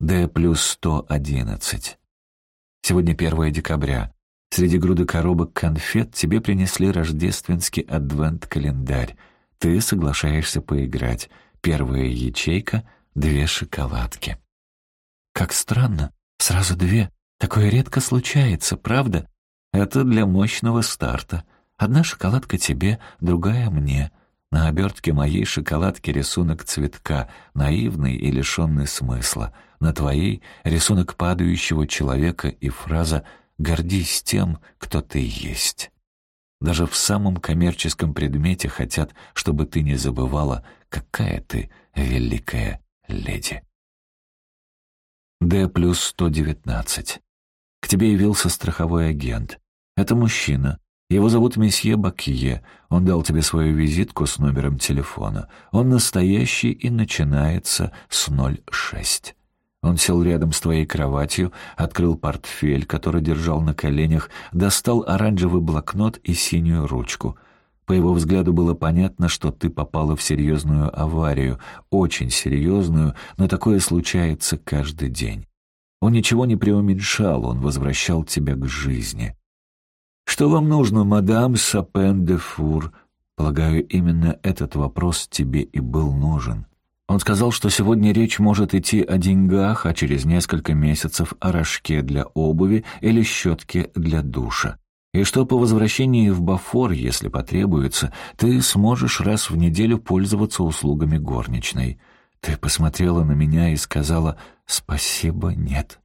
Д плюс 111. Сегодня 1 декабря. Среди груды коробок конфет тебе принесли рождественский адвент-календарь. Ты соглашаешься поиграть. Первая ячейка — две шоколадки. Как странно, сразу две. Такое редко случается, правда? Это для мощного старта. Одна шоколадка тебе, другая мне. На обертке моей шоколадки рисунок цветка, наивный и лишенный смысла. На твоей — рисунок падающего человека и фраза «Гордись тем, кто ты есть». Даже в самом коммерческом предмете хотят, чтобы ты не забывала, какая ты великая леди. Д плюс 119. К тебе явился страховой агент. Это мужчина. Его зовут месье Бакье. Он дал тебе свою визитку с номером телефона. Он настоящий и начинается с 06. Он сел рядом с твоей кроватью, открыл портфель, который держал на коленях, достал оранжевый блокнот и синюю ручку. По его взгляду было понятно, что ты попала в серьезную аварию, очень серьезную, но такое случается каждый день. Он ничего не преуменьшал, он возвращал тебя к жизни. «Что вам нужно, мадам Сапен де Фур?» Полагаю, именно этот вопрос тебе и был нужен. Он сказал, что сегодня речь может идти о деньгах, а через несколько месяцев о рожке для обуви или щетке для душа. И что по возвращении в Бафор, если потребуется, ты сможешь раз в неделю пользоваться услугами горничной. Ты посмотрела на меня и сказала «Спасибо, нет».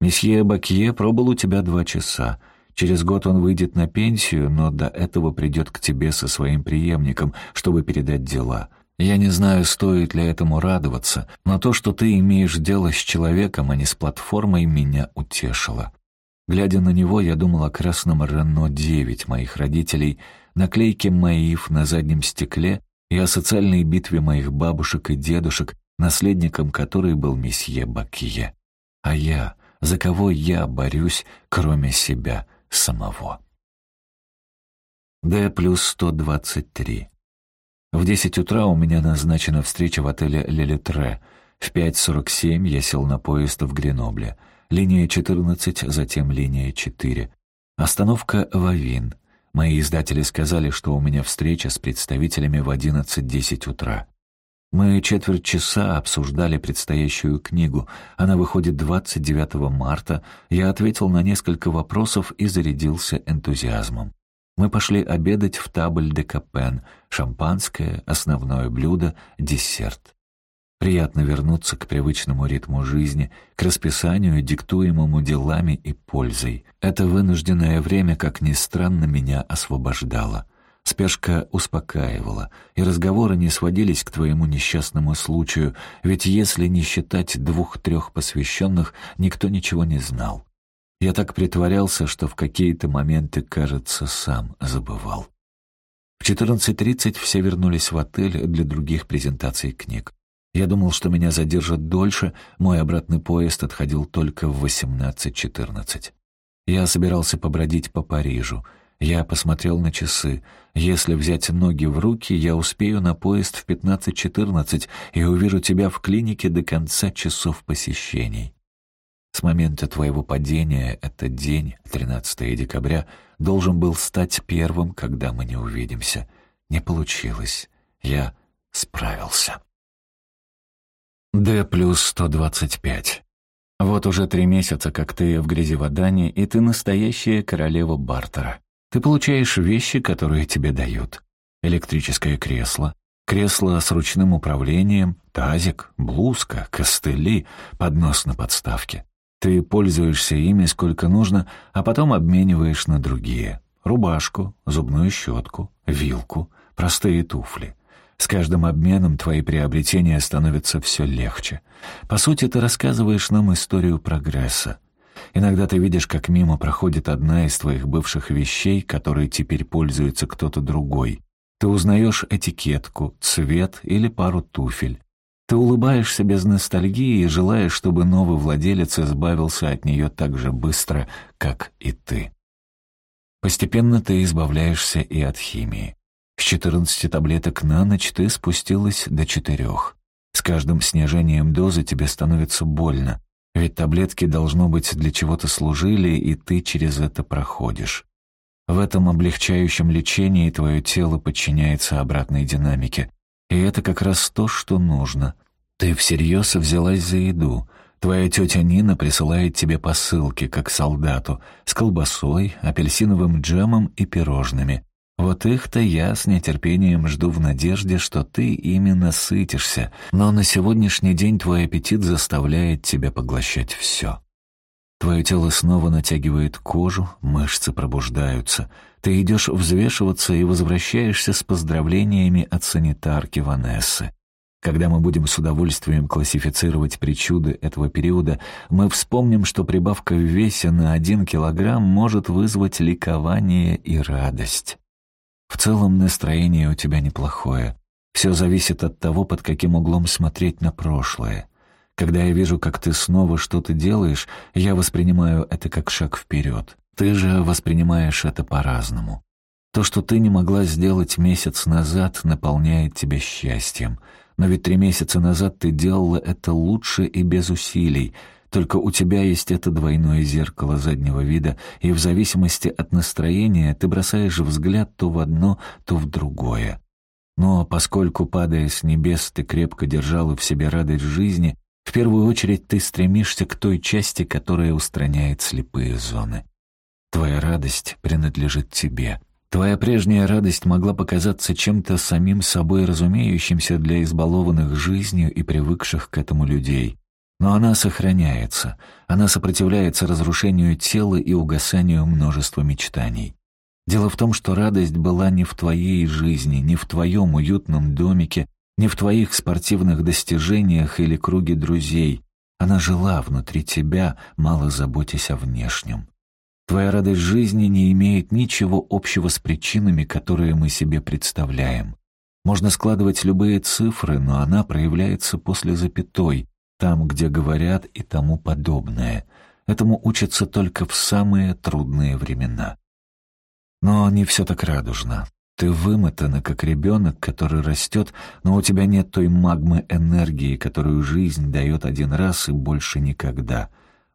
Месье Бакье пробыл у тебя два часа. Через год он выйдет на пенсию, но до этого придет к тебе со своим преемником, чтобы передать дела. Я не знаю, стоит ли этому радоваться, но то, что ты имеешь дело с человеком, а не с платформой, меня утешило. Глядя на него, я думал о красном Рено-9 моих родителей, наклейке «Маиф» на заднем стекле и о социальной битве моих бабушек и дедушек, наследником которой был месье Бакье. А я, за кого я борюсь, кроме себя самого? Д плюс 123. В десять утра у меня назначена встреча в отеле «Лелитре». В 5.47 я сел на поезд в Гренобле. Линия 14, затем линия 4. Остановка «Вавин». Мои издатели сказали, что у меня встреча с представителями в 11.10 утра. Мы четверть часа обсуждали предстоящую книгу. Она выходит 29 марта. Я ответил на несколько вопросов и зарядился энтузиазмом. Мы пошли обедать в табль де Капен, шампанское, основное блюдо, десерт. Приятно вернуться к привычному ритму жизни, к расписанию, диктуемому делами и пользой. Это вынужденное время, как ни странно, меня освобождало. Спешка успокаивала, и разговоры не сводились к твоему несчастному случаю, ведь если не считать двух-трех посвященных, никто ничего не знал. Я так притворялся, что в какие-то моменты, кажется, сам забывал. В 14.30 все вернулись в отель для других презентаций книг. Я думал, что меня задержат дольше, мой обратный поезд отходил только в 18.14. Я собирался побродить по Парижу. Я посмотрел на часы. Если взять ноги в руки, я успею на поезд в 15.14 и увижу тебя в клинике до конца часов посещений. С момента твоего падения этот день, 13 декабря, должен был стать первым, когда мы не увидимся. Не получилось. Я справился. Д плюс 125. Вот уже три месяца, как ты в грязи Вадане, и ты настоящая королева бартера. Ты получаешь вещи, которые тебе дают. Электрическое кресло, кресло с ручным управлением, тазик, блузка, костыли, поднос на подставке. Ты пользуешься ими сколько нужно, а потом обмениваешь на другие. Рубашку, зубную щетку, вилку, простые туфли. С каждым обменом твои приобретения становятся все легче. По сути, ты рассказываешь нам историю прогресса. Иногда ты видишь, как мимо проходит одна из твоих бывших вещей, которой теперь пользуется кто-то другой. Ты узнаешь этикетку, цвет или пару туфель. Ты улыбаешься без ностальгии и желаешь, чтобы новый владелец избавился от нее так же быстро, как и ты. Постепенно ты избавляешься и от химии. С 14 таблеток на ночь ты спустилась до четырех. С каждым снижением дозы тебе становится больно. Ведь таблетки, должно быть, для чего-то служили, и ты через это проходишь. В этом облегчающем лечении твое тело подчиняется обратной динамике. И это как раз то, что нужно. Ты всерьез взялась за еду. Твоя тетя Нина присылает тебе посылки, как солдату, с колбасой, апельсиновым джемом и пирожными. Вот их-то я с нетерпением жду в надежде, что ты именно сытишься, но на сегодняшний день твой аппетит заставляет тебя поглощать все. Твое тело снова натягивает кожу, мышцы пробуждаются. Ты идешь взвешиваться и возвращаешься с поздравлениями от санитарки Ванессы. Когда мы будем с удовольствием классифицировать причуды этого периода, мы вспомним, что прибавка в весе на один килограмм может вызвать ликование и радость. В целом настроение у тебя неплохое. Все зависит от того, под каким углом смотреть на прошлое. Когда я вижу, как ты снова что-то делаешь, я воспринимаю это как шаг вперед. Ты же воспринимаешь это по-разному. То, что ты не могла сделать месяц назад, наполняет тебя счастьем. Но ведь три месяца назад ты делала это лучше и без усилий — только у тебя есть это двойное зеркало заднего вида, и в зависимости от настроения ты бросаешь взгляд то в одно, то в другое. Но поскольку, падая с небес, ты крепко держала в себе радость жизни, в первую очередь ты стремишься к той части, которая устраняет слепые зоны. Твоя радость принадлежит тебе. Твоя прежняя радость могла показаться чем-то самим собой разумеющимся для избалованных жизнью и привыкших к этому людей. Но она сохраняется, она сопротивляется разрушению тела и угасанию множества мечтаний. Дело в том, что радость была не в твоей жизни, не в твоем уютном домике, не в твоих спортивных достижениях или круге друзей. Она жила внутри тебя, мало заботясь о внешнем. Твоя радость жизни не имеет ничего общего с причинами, которые мы себе представляем. Можно складывать любые цифры, но она проявляется после запятой, там, где говорят и тому подобное. Этому учатся только в самые трудные времена. Но не все так радужно. Ты вымотана, как ребенок, который растет, но у тебя нет той магмы энергии, которую жизнь дает один раз и больше никогда.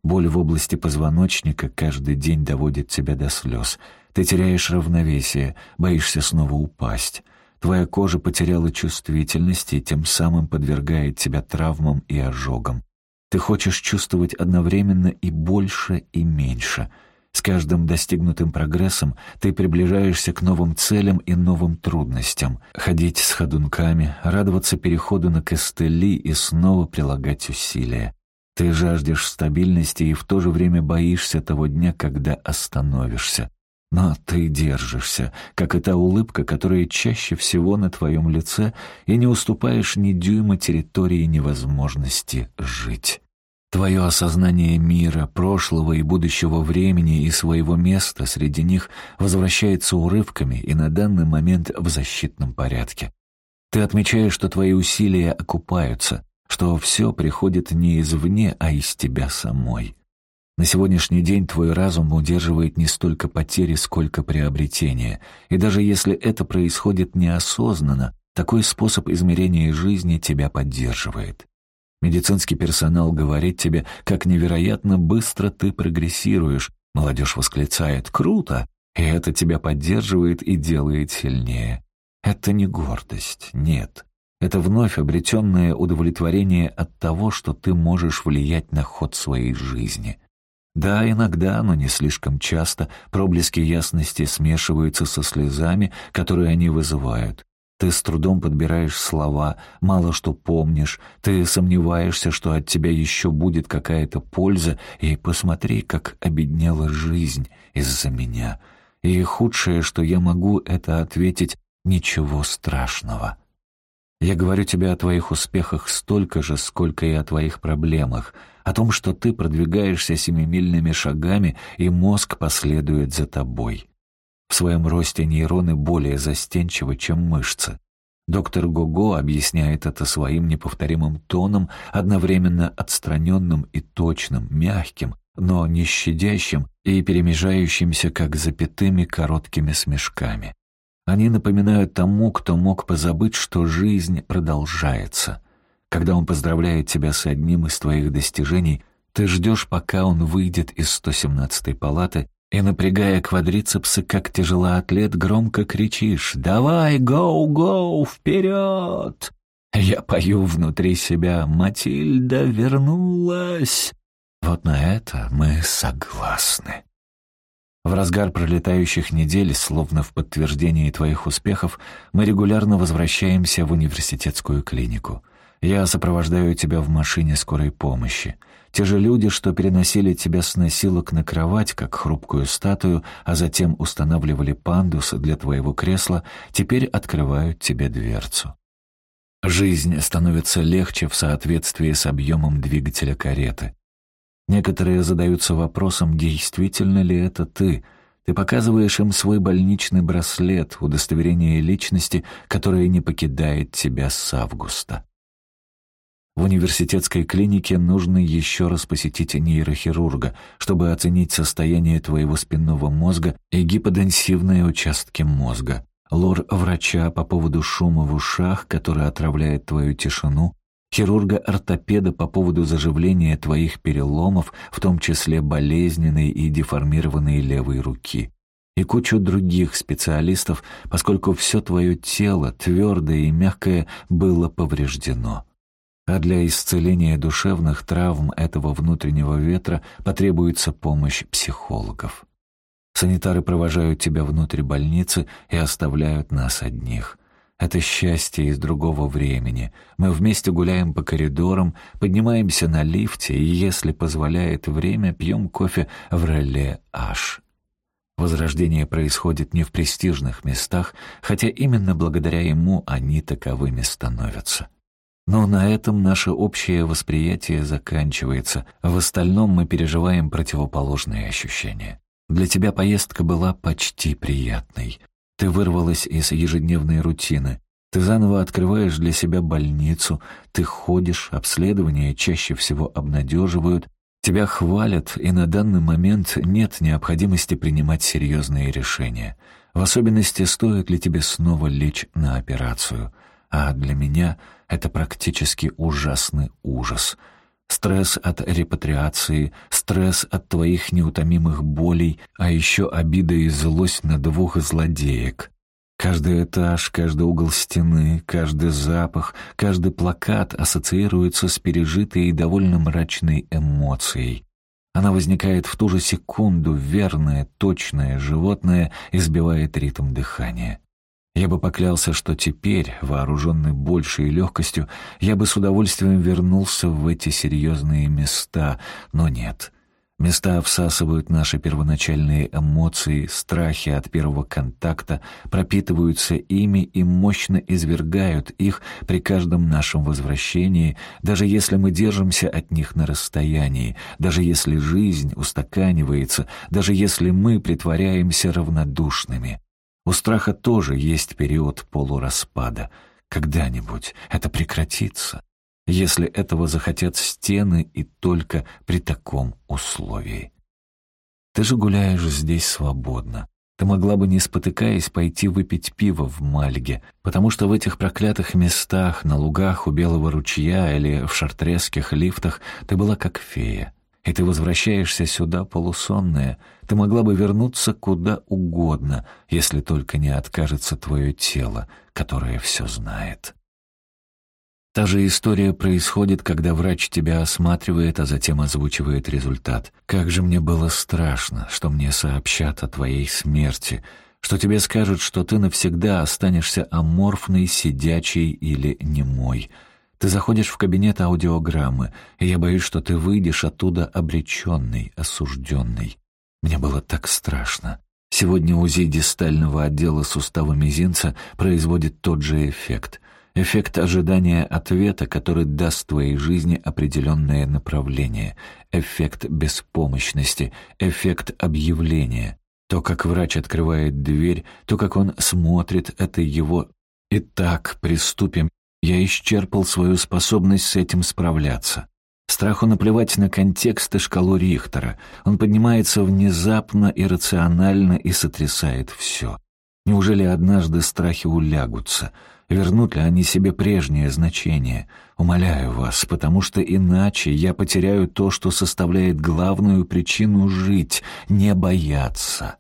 Боль в области позвоночника каждый день доводит тебя до слез. Ты теряешь равновесие, боишься снова упасть. Твоя кожа потеряла чувствительность и тем самым подвергает тебя травмам и ожогам. Ты хочешь чувствовать одновременно и больше, и меньше. С каждым достигнутым прогрессом ты приближаешься к новым целям и новым трудностям. Ходить с ходунками, радоваться переходу на костыли и снова прилагать усилия. Ты жаждешь стабильности и в то же время боишься того дня, когда остановишься. Но ты держишься, как и та улыбка, которая чаще всего на твоем лице, и не уступаешь ни дюйма территории невозможности жить. Твое осознание мира, прошлого и будущего времени и своего места среди них возвращается урывками и на данный момент в защитном порядке. Ты отмечаешь, что твои усилия окупаются, что все приходит не извне, а из тебя самой. На сегодняшний день твой разум удерживает не столько потери, сколько приобретения. И даже если это происходит неосознанно, такой способ измерения жизни тебя поддерживает. Медицинский персонал говорит тебе, как невероятно быстро ты прогрессируешь. Молодежь восклицает «Круто!» И это тебя поддерживает и делает сильнее. Это не гордость, нет. Это вновь обретенное удовлетворение от того, что ты можешь влиять на ход своей жизни. Да, иногда, но не слишком часто, проблески ясности смешиваются со слезами, которые они вызывают. Ты с трудом подбираешь слова, мало что помнишь, ты сомневаешься, что от тебя еще будет какая-то польза, и посмотри, как обеднела жизнь из-за меня. И худшее, что я могу, это ответить «ничего страшного». Я говорю тебе о твоих успехах столько же, сколько и о твоих проблемах — о том, что ты продвигаешься семимильными шагами, и мозг последует за тобой. В своем росте нейроны более застенчивы, чем мышцы. Доктор Гого объясняет это своим неповторимым тоном, одновременно отстраненным и точным, мягким, но не щадящим и перемежающимся как запятыми короткими смешками. Они напоминают тому, кто мог позабыть, что жизнь продолжается. Когда он поздравляет тебя с одним из твоих достижений, Ты ждешь, пока он выйдет из 117-й палаты и, напрягая квадрицепсы, как тяжелоатлет, громко кричишь «Давай, гоу-гоу, вперед!» Я пою внутри себя «Матильда вернулась!» Вот на это мы согласны. В разгар пролетающих недель, словно в подтверждении твоих успехов, мы регулярно возвращаемся в университетскую клинику. Я сопровождаю тебя в машине скорой помощи. Те же люди, что переносили тебя с носилок на кровать, как хрупкую статую, а затем устанавливали пандус для твоего кресла, теперь открывают тебе дверцу. Жизнь становится легче в соответствии с объемом двигателя кареты. Некоторые задаются вопросом, действительно ли это ты. Ты показываешь им свой больничный браслет, удостоверение личности, которое не покидает тебя с августа. В университетской клинике нужно еще раз посетить нейрохирурга, чтобы оценить состояние твоего спинного мозга и гиподенсивные участки мозга. Лор врача по поводу шума в ушах, который отравляет твою тишину, хирурга-ортопеда по поводу заживления твоих переломов, в том числе болезненной и деформированной левой руки. И кучу других специалистов, поскольку все твое тело, твердое и мягкое, было повреждено. А для исцеления душевных травм этого внутреннего ветра потребуется помощь психологов. Санитары провожают тебя внутрь больницы и оставляют нас одних. Это счастье из другого времени. Мы вместе гуляем по коридорам, поднимаемся на лифте и, если позволяет время, пьем кофе в реле «Аш». Возрождение происходит не в престижных местах, хотя именно благодаря ему они таковыми становятся. Но на этом наше общее восприятие заканчивается, в остальном мы переживаем противоположные ощущения. Для тебя поездка была почти приятной. Ты вырвалась из ежедневной рутины. Ты заново открываешь для себя больницу, ты ходишь, обследования чаще всего обнадеживают, тебя хвалят, и на данный момент нет необходимости принимать серьезные решения. В особенности, стоит ли тебе снова лечь на операцию. А для меня это практически ужасный ужас. Стресс от репатриации, стресс от твоих неутомимых болей, а еще обида и злость на двух злодеек. Каждый этаж, каждый угол стены, каждый запах, каждый плакат ассоциируется с пережитой и довольно мрачной эмоцией. Она возникает в ту же секунду, верная, точная, животное избивает ритм дыхания. Я бы поклялся, что теперь, вооруженный большей легкостью, я бы с удовольствием вернулся в эти серьезные места, но нет. Места всасывают наши первоначальные эмоции, страхи от первого контакта, пропитываются ими и мощно извергают их при каждом нашем возвращении, даже если мы держимся от них на расстоянии, даже если жизнь устаканивается, даже если мы притворяемся равнодушными. У страха тоже есть период полураспада. Когда-нибудь это прекратится, если этого захотят стены и только при таком условии. Ты же гуляешь здесь свободно. Ты могла бы, не спотыкаясь, пойти выпить пиво в Мальге, потому что в этих проклятых местах, на лугах у Белого ручья или в шартресских лифтах ты была как фея и ты возвращаешься сюда полусонная. Ты могла бы вернуться куда угодно, если только не откажется твое тело, которое все знает. Та же история происходит, когда врач тебя осматривает, а затем озвучивает результат. Как же мне было страшно, что мне сообщат о твоей смерти, что тебе скажут, что ты навсегда останешься аморфной, сидячей или немой — ты заходишь в кабинет аудиограммы, и я боюсь, что ты выйдешь оттуда обреченный, осужденный. Мне было так страшно. Сегодня УЗИ дистального отдела сустава мизинца производит тот же эффект. Эффект ожидания ответа, который даст твоей жизни определенное направление. Эффект беспомощности, эффект объявления. То, как врач открывает дверь, то, как он смотрит, это его «Итак, приступим я исчерпал свою способность с этим справляться. Страху наплевать на контекст и шкалу Рихтера. Он поднимается внезапно, иррационально и сотрясает все. Неужели однажды страхи улягутся? Вернут ли они себе прежнее значение? Умоляю вас, потому что иначе я потеряю то, что составляет главную причину жить, не бояться.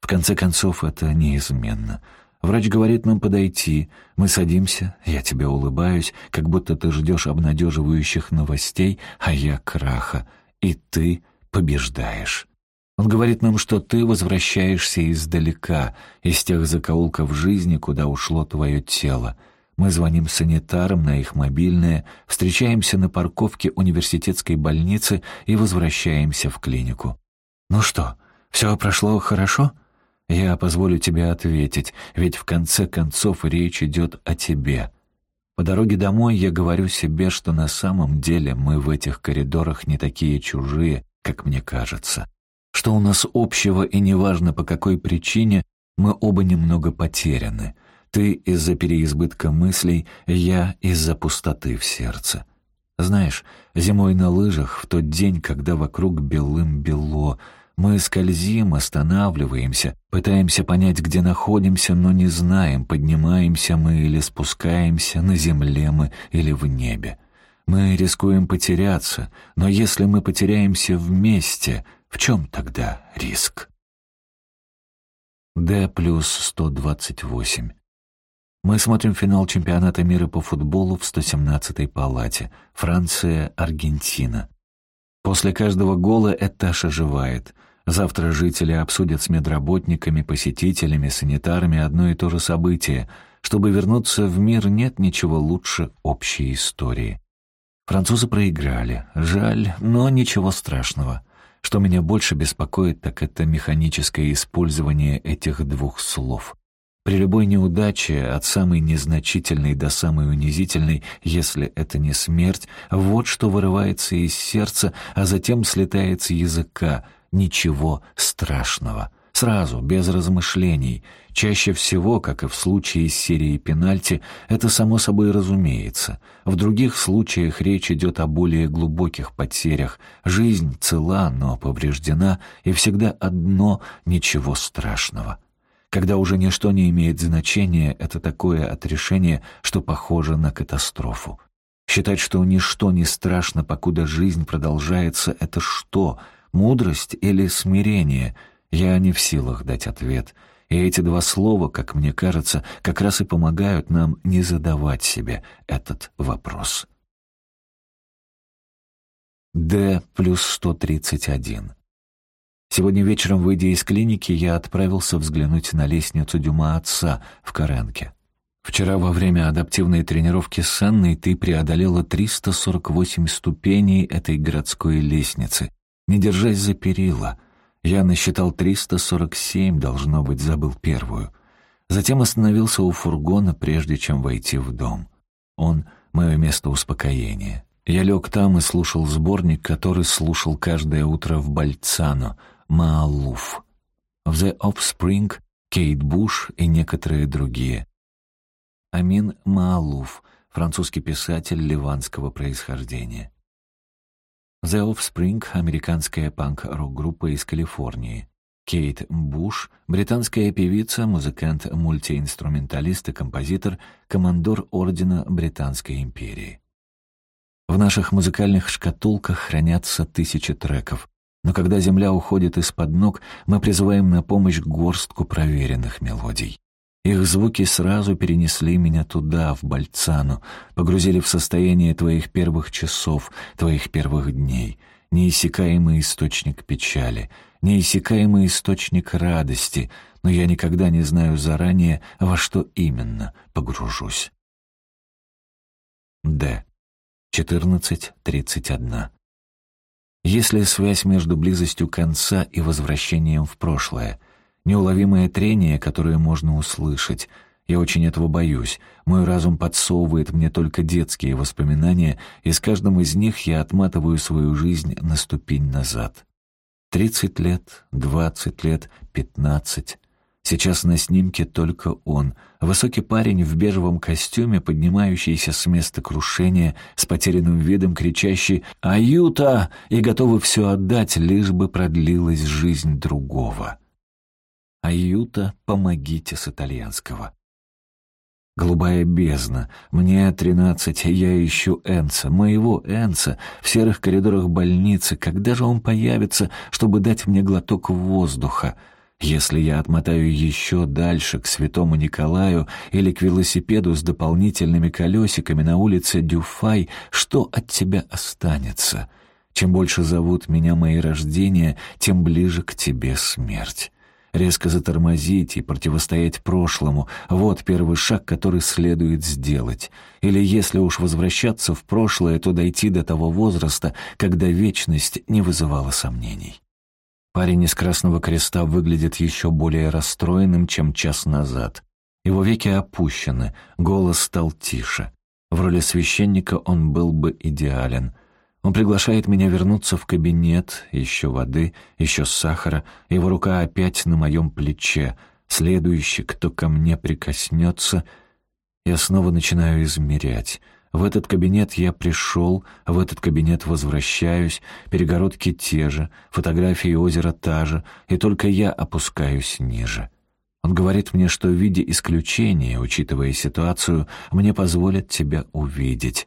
В конце концов, это неизменно. Врач говорит нам подойти. Мы садимся, я тебе улыбаюсь, как будто ты ждешь обнадеживающих новостей, а я краха. И ты побеждаешь. Он говорит нам, что ты возвращаешься издалека, из тех закоулков жизни, куда ушло твое тело. Мы звоним санитарам на их мобильное, встречаемся на парковке университетской больницы и возвращаемся в клинику. «Ну что, все прошло хорошо?» Я позволю тебе ответить, ведь в конце концов речь идет о тебе. По дороге домой я говорю себе, что на самом деле мы в этих коридорах не такие чужие, как мне кажется. Что у нас общего и неважно по какой причине, мы оба немного потеряны. Ты из-за переизбытка мыслей, я из-за пустоты в сердце. Знаешь, зимой на лыжах, в тот день, когда вокруг белым-бело, мы скользим, останавливаемся, пытаемся понять, где находимся, но не знаем, поднимаемся мы или спускаемся, на земле мы или в небе. Мы рискуем потеряться, но если мы потеряемся вместе, в чем тогда риск? Д плюс 128. Мы смотрим финал чемпионата мира по футболу в 117-й палате. Франция, Аргентина. После каждого гола этаж оживает. Завтра жители обсудят с медработниками, посетителями, санитарами одно и то же событие. Чтобы вернуться в мир, нет ничего лучше общей истории. Французы проиграли. Жаль, но ничего страшного. Что меня больше беспокоит, так это механическое использование этих двух слов. При любой неудаче, от самой незначительной до самой унизительной, если это не смерть, вот что вырывается из сердца, а затем слетает с языка — ничего страшного. Сразу, без размышлений. Чаще всего, как и в случае с серией пенальти, это само собой разумеется. В других случаях речь идет о более глубоких потерях. Жизнь цела, но повреждена, и всегда одно — ничего страшного. Когда уже ничто не имеет значения, это такое отрешение, что похоже на катастрофу. Считать, что ничто не страшно, покуда жизнь продолжается, это что — Мудрость или смирение? Я не в силах дать ответ. И эти два слова, как мне кажется, как раз и помогают нам не задавать себе этот вопрос. Д плюс 131. Сегодня вечером, выйдя из клиники, я отправился взглянуть на лестницу Дюма отца в Каренке. Вчера во время адаптивной тренировки с Анной ты преодолела 348 ступеней этой городской лестницы, не держась за перила. Я насчитал 347, должно быть, забыл первую. Затем остановился у фургона, прежде чем войти в дом. Он — мое место успокоения. Я лег там и слушал сборник, который слушал каждое утро в Бальцано, Маалуф. В The Offspring, Кейт Буш и некоторые другие. Амин Маалуф, французский писатель ливанского происхождения. The Offspring — американская панк-рок-группа из Калифорнии. Кейт Буш — британская певица, музыкант, мультиинструменталист и композитор, командор Ордена Британской империи. В наших музыкальных шкатулках хранятся тысячи треков, но когда земля уходит из-под ног, мы призываем на помощь горстку проверенных мелодий. Их звуки сразу перенесли меня туда, в Бальцану, погрузили в состояние твоих первых часов, твоих первых дней, неиссякаемый источник печали, неиссякаемый источник радости, но я никогда не знаю заранее, во что именно погружусь. Д. 14.31. Есть ли связь между близостью конца и возвращением в прошлое — Неуловимое трение, которое можно услышать. Я очень этого боюсь. Мой разум подсовывает мне только детские воспоминания, и с каждым из них я отматываю свою жизнь на ступень назад. Тридцать лет, двадцать лет, пятнадцать. Сейчас на снимке только он. Высокий парень в бежевом костюме, поднимающийся с места крушения, с потерянным видом, кричащий «Аюта!» и готовый все отдать, лишь бы продлилась жизнь другого. Аюта, помогите с итальянского. Голубая бездна. Мне тринадцать, я ищу Энца, моего Энца, в серых коридорах больницы. Когда же он появится, чтобы дать мне глоток воздуха? Если я отмотаю еще дальше, к святому Николаю или к велосипеду с дополнительными колесиками на улице Дюфай, что от тебя останется? Чем больше зовут меня мои рождения, тем ближе к тебе смерть. Резко затормозить и противостоять прошлому — вот первый шаг, который следует сделать. Или если уж возвращаться в прошлое, то дойти до того возраста, когда вечность не вызывала сомнений. Парень из Красного Креста выглядит еще более расстроенным, чем час назад. Его веки опущены, голос стал тише. В роли священника он был бы идеален. Он приглашает меня вернуться в кабинет, еще воды, еще сахара, его рука опять на моем плече. Следующий, кто ко мне прикоснется, я снова начинаю измерять. В этот кабинет я пришел, в этот кабинет возвращаюсь, перегородки те же, фотографии озера та же, и только я опускаюсь ниже. Он говорит мне, что в виде исключения, учитывая ситуацию, мне позволят тебя увидеть.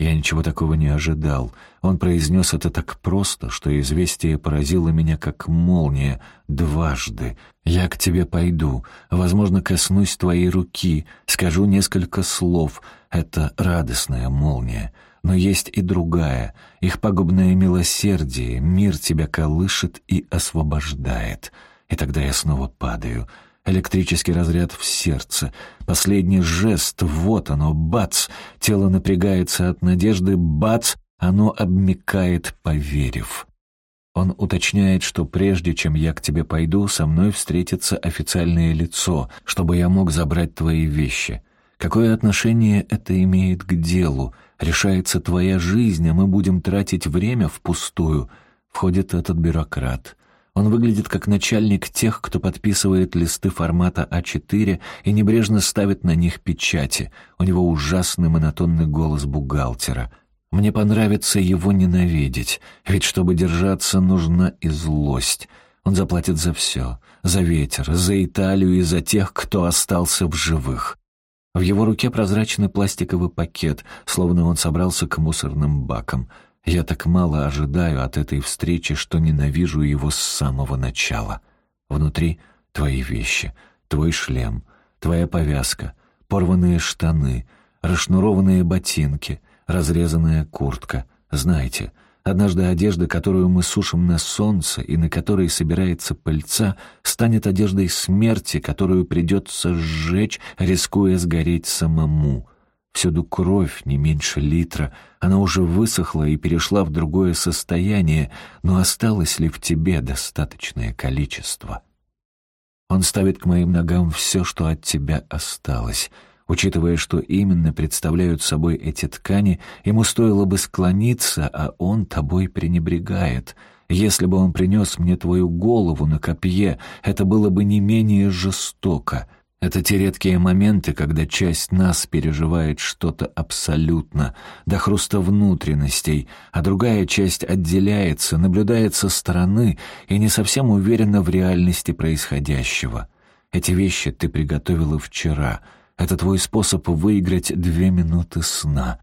Я ничего такого не ожидал. Он произнес это так просто, что известие поразило меня как молния дважды. «Я к тебе пойду, возможно, коснусь твоей руки, скажу несколько слов. Это радостная молния. Но есть и другая, их пагубное милосердие, мир тебя колышет и освобождает. И тогда я снова падаю». Электрический разряд в сердце. Последний жест, вот оно, бац! Тело напрягается от надежды, бац! Оно обмикает, поверив. Он уточняет, что прежде чем я к тебе пойду, со мной встретится официальное лицо, чтобы я мог забрать твои вещи. Какое отношение это имеет к делу? Решается твоя жизнь, а мы будем тратить время впустую. Входит этот бюрократ. Он выглядит как начальник тех, кто подписывает листы формата А4 и небрежно ставит на них печати. У него ужасный монотонный голос бухгалтера. Мне понравится его ненавидеть, ведь чтобы держаться, нужна и злость. Он заплатит за все. За ветер, за Италию и за тех, кто остался в живых. В его руке прозрачный пластиковый пакет, словно он собрался к мусорным бакам — я так мало ожидаю от этой встречи, что ненавижу его с самого начала. Внутри твои вещи, твой шлем, твоя повязка, порванные штаны, расшнурованные ботинки, разрезанная куртка. Знаете, однажды одежда, которую мы сушим на солнце и на которой собирается пыльца, станет одеждой смерти, которую придется сжечь, рискуя сгореть самому — Всюду кровь, не меньше литра. Она уже высохла и перешла в другое состояние, но осталось ли в тебе достаточное количество? Он ставит к моим ногам все, что от тебя осталось. Учитывая, что именно представляют собой эти ткани, ему стоило бы склониться, а он тобой пренебрегает. Если бы он принес мне твою голову на копье, это было бы не менее жестоко. Это те редкие моменты, когда часть нас переживает что-то абсолютно, до хруста внутренностей, а другая часть отделяется, наблюдает со стороны и не совсем уверена в реальности происходящего. Эти вещи ты приготовила вчера. Это твой способ выиграть две минуты сна.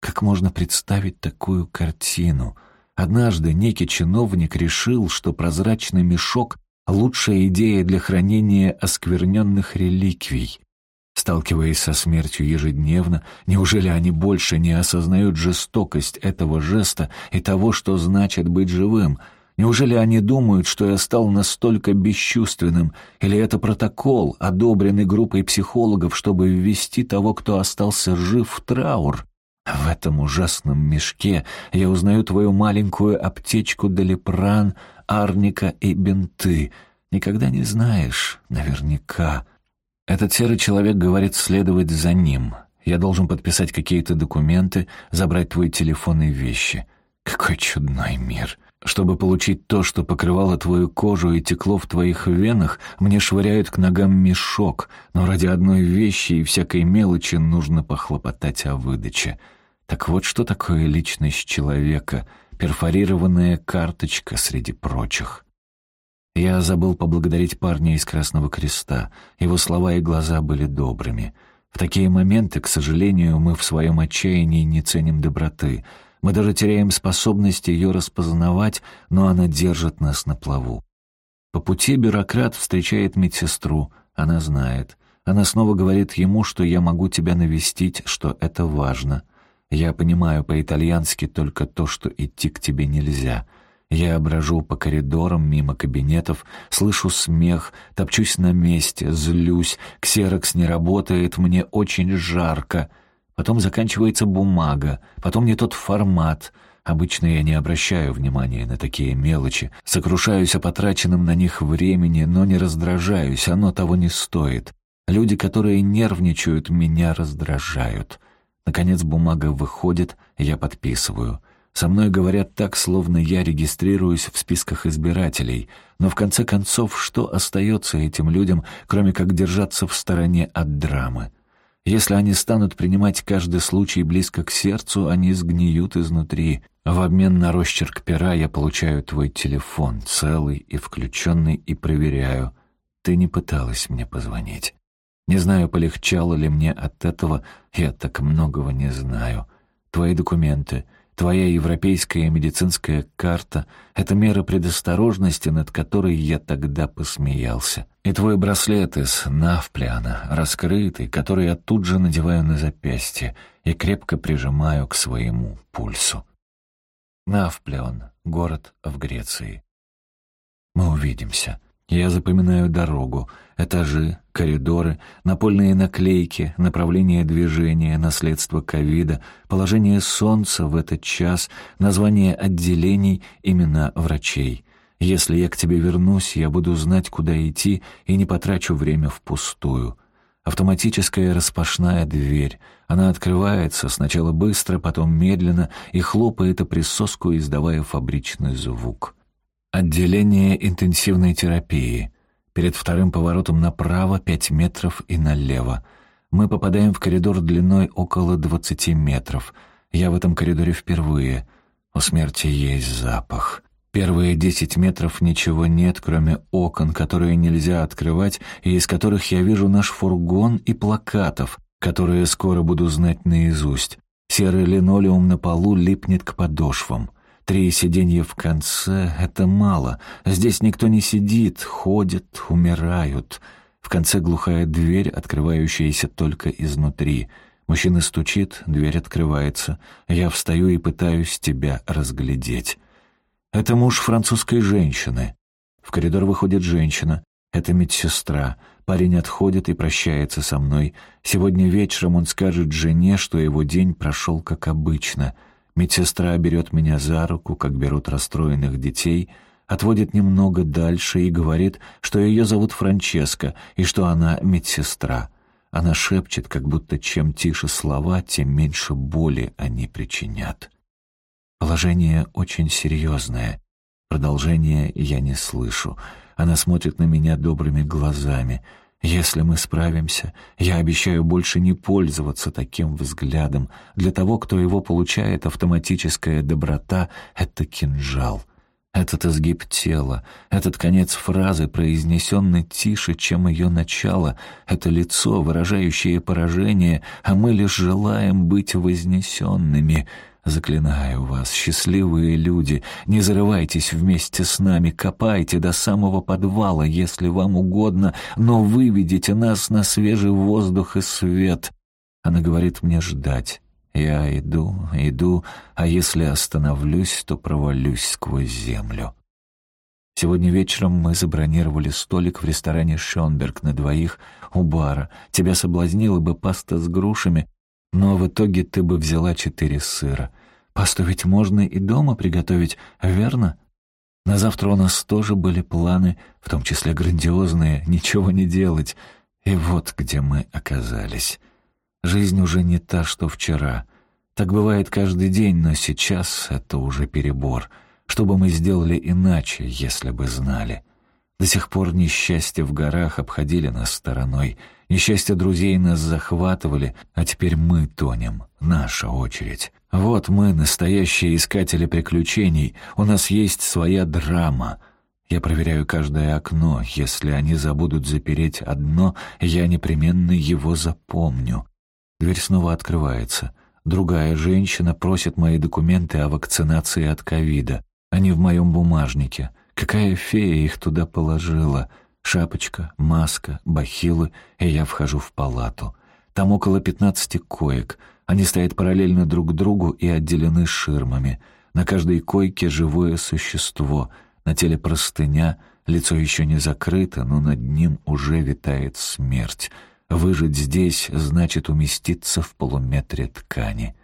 Как можно представить такую картину? Однажды некий чиновник решил, что прозрачный мешок лучшая идея для хранения оскверненных реликвий. Сталкиваясь со смертью ежедневно, неужели они больше не осознают жестокость этого жеста и того, что значит быть живым? Неужели они думают, что я стал настолько бесчувственным? Или это протокол, одобренный группой психологов, чтобы ввести того, кто остался жив, в траур? В этом ужасном мешке я узнаю твою маленькую аптечку Далипран, арника и бинты. Никогда не знаешь, наверняка. Этот серый человек говорит следовать за ним. Я должен подписать какие-то документы, забрать твой телефон и вещи. Какой чудной мир. Чтобы получить то, что покрывало твою кожу и текло в твоих венах, мне швыряют к ногам мешок, но ради одной вещи и всякой мелочи нужно похлопотать о выдаче. Так вот что такое личность человека — перфорированная карточка среди прочих. Я забыл поблагодарить парня из Красного Креста. Его слова и глаза были добрыми. В такие моменты, к сожалению, мы в своем отчаянии не ценим доброты. Мы даже теряем способность ее распознавать, но она держит нас на плаву. По пути бюрократ встречает медсестру. Она знает. Она снова говорит ему, что я могу тебя навестить, что это важно. Я понимаю по-итальянски только то, что идти к тебе нельзя — я брожу по коридорам мимо кабинетов, слышу смех, топчусь на месте, злюсь, ксерокс не работает, мне очень жарко. Потом заканчивается бумага, потом не тот формат. Обычно я не обращаю внимания на такие мелочи, сокрушаюсь о потраченном на них времени, но не раздражаюсь, оно того не стоит. Люди, которые нервничают, меня раздражают. Наконец бумага выходит, я подписываю — со мной говорят так, словно я регистрируюсь в списках избирателей. Но в конце концов, что остается этим людям, кроме как держаться в стороне от драмы? Если они станут принимать каждый случай близко к сердцу, они сгниют изнутри. В обмен на росчерк пера я получаю твой телефон, целый и включенный, и проверяю. Ты не пыталась мне позвонить. Не знаю, полегчало ли мне от этого, я так многого не знаю. Твои документы — Твоя европейская медицинская карта — это мера предосторожности, над которой я тогда посмеялся. И твой браслет из навпляна, раскрытый, который я тут же надеваю на запястье и крепко прижимаю к своему пульсу. Навплеон, город в Греции. Мы увидимся. Я запоминаю дорогу, этажи, коридоры, напольные наклейки, направление движения, наследство ковида, положение солнца в этот час, название отделений, имена врачей. Если я к тебе вернусь, я буду знать, куда идти, и не потрачу время впустую. Автоматическая распашная дверь. Она открывается сначала быстро, потом медленно и хлопает о присоску, издавая фабричный звук. Отделение интенсивной терапии. Перед вторым поворотом направо пять метров и налево. Мы попадаем в коридор длиной около двадцати метров. Я в этом коридоре впервые. У смерти есть запах. Первые десять метров ничего нет, кроме окон, которые нельзя открывать, и из которых я вижу наш фургон и плакатов, которые скоро буду знать наизусть. Серый линолеум на полу липнет к подошвам. Три сиденья в конце — это мало. Здесь никто не сидит, ходят, умирают. В конце глухая дверь, открывающаяся только изнутри. Мужчина стучит, дверь открывается. Я встаю и пытаюсь тебя разглядеть. Это муж французской женщины. В коридор выходит женщина. Это медсестра. Парень отходит и прощается со мной. Сегодня вечером он скажет жене, что его день прошел как обычно — Медсестра берет меня за руку, как берут расстроенных детей, отводит немного дальше и говорит, что ее зовут Франческа и что она медсестра. Она шепчет, как будто чем тише слова, тем меньше боли они причинят. Положение очень серьезное. Продолжение я не слышу. Она смотрит на меня добрыми глазами — если мы справимся, я обещаю больше не пользоваться таким взглядом. Для того, кто его получает, автоматическая доброта — это кинжал. Этот изгиб тела, этот конец фразы, произнесенный тише, чем ее начало, это лицо, выражающее поражение, а мы лишь желаем быть вознесенными — Заклинаю вас, счастливые люди, не зарывайтесь вместе с нами, копайте до самого подвала, если вам угодно, но выведите нас на свежий воздух и свет. Она говорит мне ждать. Я иду, иду, а если остановлюсь, то провалюсь сквозь землю. Сегодня вечером мы забронировали столик в ресторане «Шонберг» на двоих у бара. Тебя соблазнила бы паста с грушами, но в итоге ты бы взяла четыре сыра. Пасту ведь можно и дома приготовить, верно? На завтра у нас тоже были планы, в том числе грандиозные, ничего не делать. И вот где мы оказались. Жизнь уже не та, что вчера. Так бывает каждый день, но сейчас это уже перебор. Что бы мы сделали иначе, если бы знали? До сих пор несчастья в горах обходили нас стороной — Несчастья друзей нас захватывали, а теперь мы тонем. Наша очередь. Вот мы, настоящие искатели приключений. У нас есть своя драма. Я проверяю каждое окно. Если они забудут запереть одно, я непременно его запомню. Дверь снова открывается. Другая женщина просит мои документы о вакцинации от ковида. Они в моем бумажнике. Какая фея их туда положила? Шапочка, маска, бахилы, и я вхожу в палату. Там около пятнадцати коек. Они стоят параллельно друг другу и отделены ширмами. На каждой койке живое существо. На теле простыня, лицо еще не закрыто, но над ним уже витает смерть. Выжить здесь значит уместиться в полуметре ткани.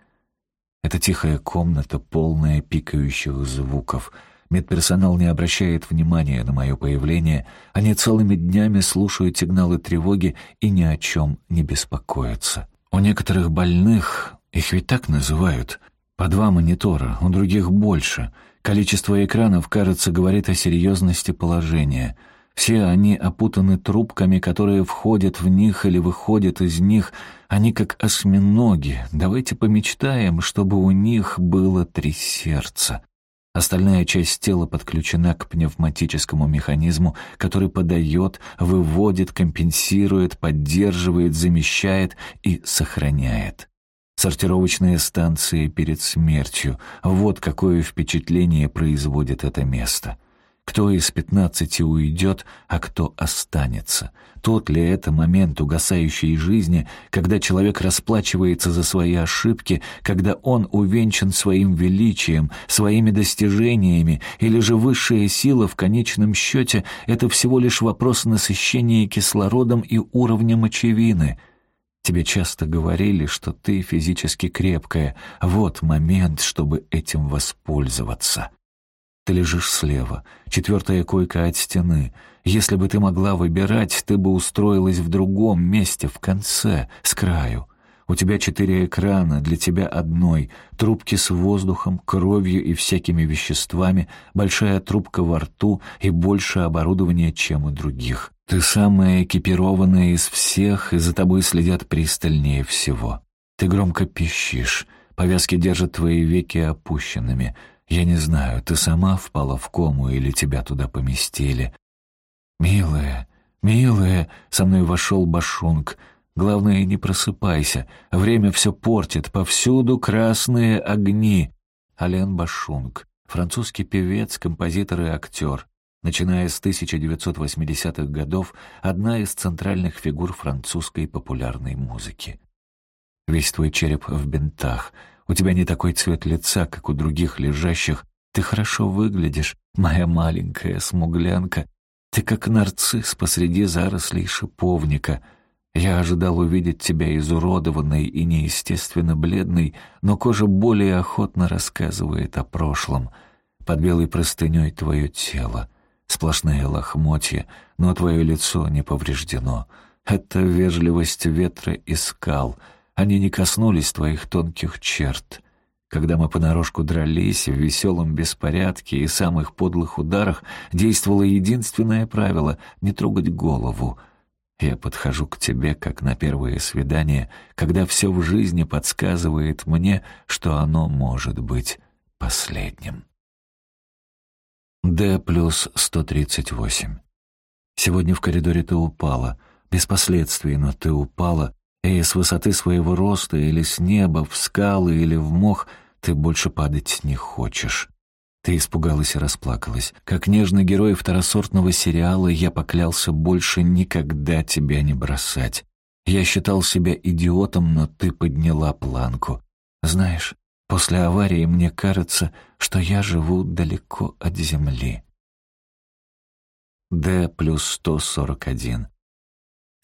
Это тихая комната, полная пикающих звуков — Медперсонал не обращает внимания на мое появление, они целыми днями слушают сигналы тревоги и ни о чем не беспокоятся. У некоторых больных, их ведь так называют, по два монитора, у других больше. Количество экранов, кажется, говорит о серьезности положения. Все они опутаны трубками, которые входят в них или выходят из них. Они как осьминоги. Давайте помечтаем, чтобы у них было три сердца. Остальная часть тела подключена к пневматическому механизму, который подает, выводит, компенсирует, поддерживает, замещает и сохраняет. Сортировочные станции перед смертью — вот какое впечатление производит это место. Кто из пятнадцати уйдет, а кто останется? Тот ли это момент угасающей жизни, когда человек расплачивается за свои ошибки, когда он увенчан своим величием, своими достижениями, или же высшая сила в конечном счете — это всего лишь вопрос насыщения кислородом и уровня мочевины — Тебе часто говорили, что ты физически крепкая. Вот момент, чтобы этим воспользоваться. Ты лежишь слева, четвертая койка от стены. Если бы ты могла выбирать, ты бы устроилась в другом месте, в конце, с краю. У тебя четыре экрана, для тебя одной, трубки с воздухом, кровью и всякими веществами, большая трубка во рту и больше оборудования, чем у других. Ты самая экипированная из всех, и за тобой следят пристальнее всего. Ты громко пищишь, повязки держат твои веки опущенными — я не знаю, ты сама впала в кому или тебя туда поместили. Милая, милая, со мной вошел Башунг. Главное, не просыпайся. Время все портит, повсюду красные огни. Ален Башунг, французский певец, композитор и актер. Начиная с 1980-х годов, одна из центральных фигур французской популярной музыки. Весь твой череп в бинтах — у тебя не такой цвет лица, как у других лежащих. Ты хорошо выглядишь, моя маленькая смуглянка. Ты как нарцисс посреди зарослей шиповника. Я ожидал увидеть тебя изуродованной и неестественно бледной, но кожа более охотно рассказывает о прошлом. Под белой простыней твое тело. Сплошные лохмотья, но твое лицо не повреждено. Это вежливость ветра и скал — они не коснулись твоих тонких черт. Когда мы понарошку дрались в веселом беспорядке и самых подлых ударах, действовало единственное правило — не трогать голову. Я подхожу к тебе, как на первое свидание, когда все в жизни подсказывает мне, что оно может быть последним. Д плюс 138. Сегодня в коридоре ты упала. Без последствий, но ты упала, и с высоты своего роста или с неба, в скалы или в мох ты больше падать не хочешь. Ты испугалась и расплакалась. Как нежный герой второсортного сериала я поклялся больше никогда тебя не бросать. Я считал себя идиотом, но ты подняла планку. Знаешь, после аварии мне кажется, что я живу далеко от земли. Д плюс 141.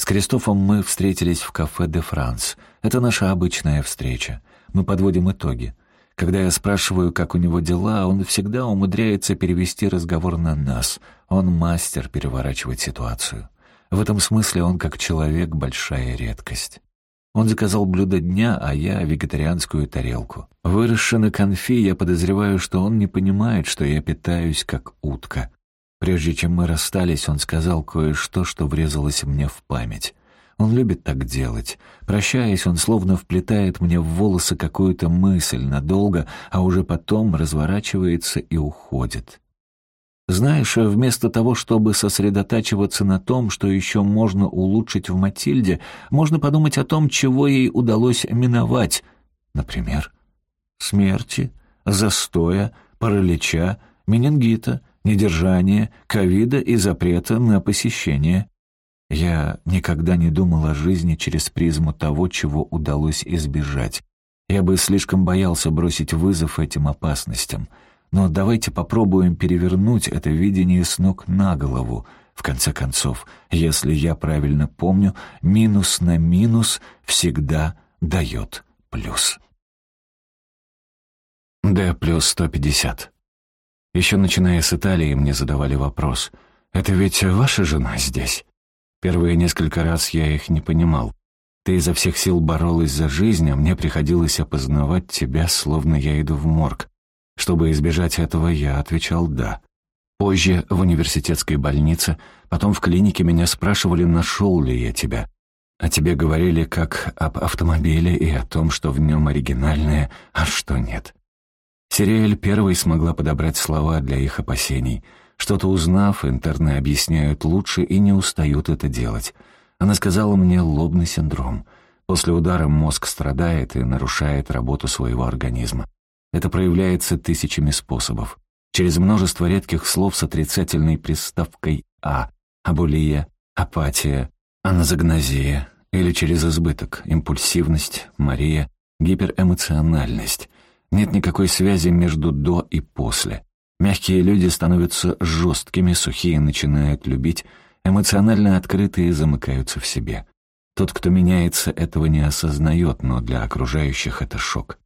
С Кристофом мы встретились в кафе «Де Франс». Это наша обычная встреча. Мы подводим итоги. Когда я спрашиваю, как у него дела, он всегда умудряется перевести разговор на нас. Он мастер переворачивать ситуацию. В этом смысле он, как человек, большая редкость. Он заказал блюдо дня, а я — вегетарианскую тарелку. Выросши на конфи, я подозреваю, что он не понимает, что я питаюсь как утка. Прежде чем мы расстались, он сказал кое-что, что врезалось мне в память. Он любит так делать. Прощаясь, он словно вплетает мне в волосы какую-то мысль надолго, а уже потом разворачивается и уходит. Знаешь, вместо того, чтобы сосредотачиваться на том, что еще можно улучшить в Матильде, можно подумать о том, чего ей удалось миновать. Например, смерти, застоя, паралича, менингита, недержания, ковида и запрета на посещение. Я никогда не думал о жизни через призму того, чего удалось избежать. Я бы слишком боялся бросить вызов этим опасностям. Но давайте попробуем перевернуть это видение с ног на голову. В конце концов, если я правильно помню, минус на минус всегда дает плюс. Д плюс 150. Еще начиная с Италии мне задавали вопрос. «Это ведь ваша жена здесь?» Первые несколько раз я их не понимал. Ты изо всех сил боролась за жизнь, а мне приходилось опознавать тебя, словно я иду в морг. Чтобы избежать этого, я отвечал «да». Позже в университетской больнице, потом в клинике меня спрашивали, нашел ли я тебя. О тебе говорили как об автомобиле и о том, что в нем оригинальное, а что нет. Сириэль первой смогла подобрать слова для их опасений — что-то узнав, интерны объясняют лучше и не устают это делать. Она сказала мне лобный синдром. После удара мозг страдает и нарушает работу своего организма. Это проявляется тысячами способов. Через множество редких слов с отрицательной приставкой «а» — абулия, апатия, аназогнозия, или через избыток, импульсивность, Мария, гиперэмоциональность. Нет никакой связи между «до» и «после». Мягкие люди становятся жесткими, сухие начинают любить, эмоционально открытые замыкаются в себе. Тот, кто меняется, этого не осознает, но для окружающих это шок.